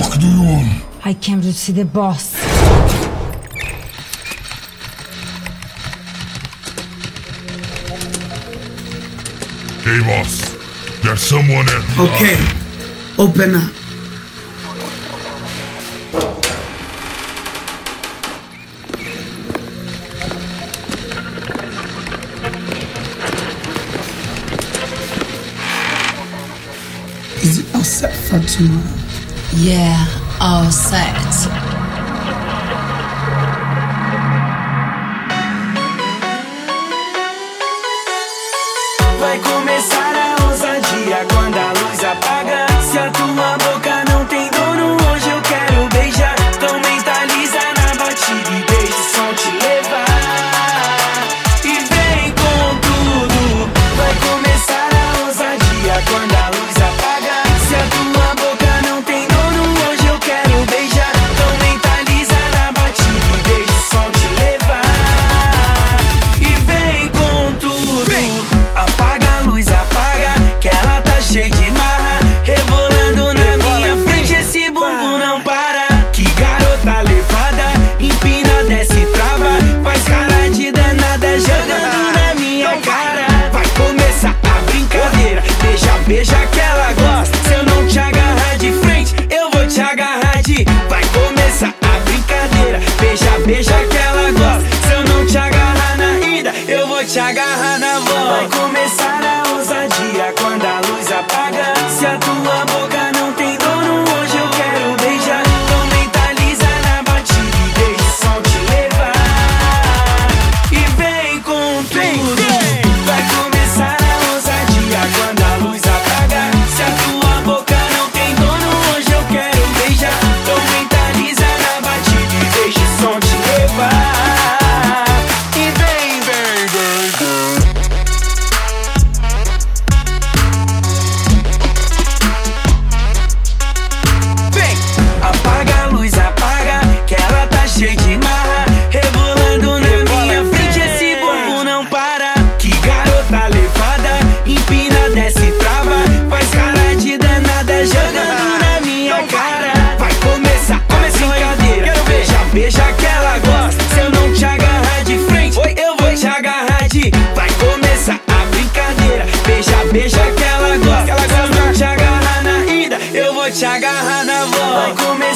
fuck do you want? I came to see the boss. Hey, boss. There's someone at the Okay, open up. Is it all set for tomorrow? Yeah, all set. Vai começar. 别瞎 gosta. Se eu não te agarrar de frente, eu vou te agarrar de. Vai começar a brincadeira. Beija, beija que ela gosta. Se eu não te agarrar na ida, eu vou te agarrar na volta. Vai começar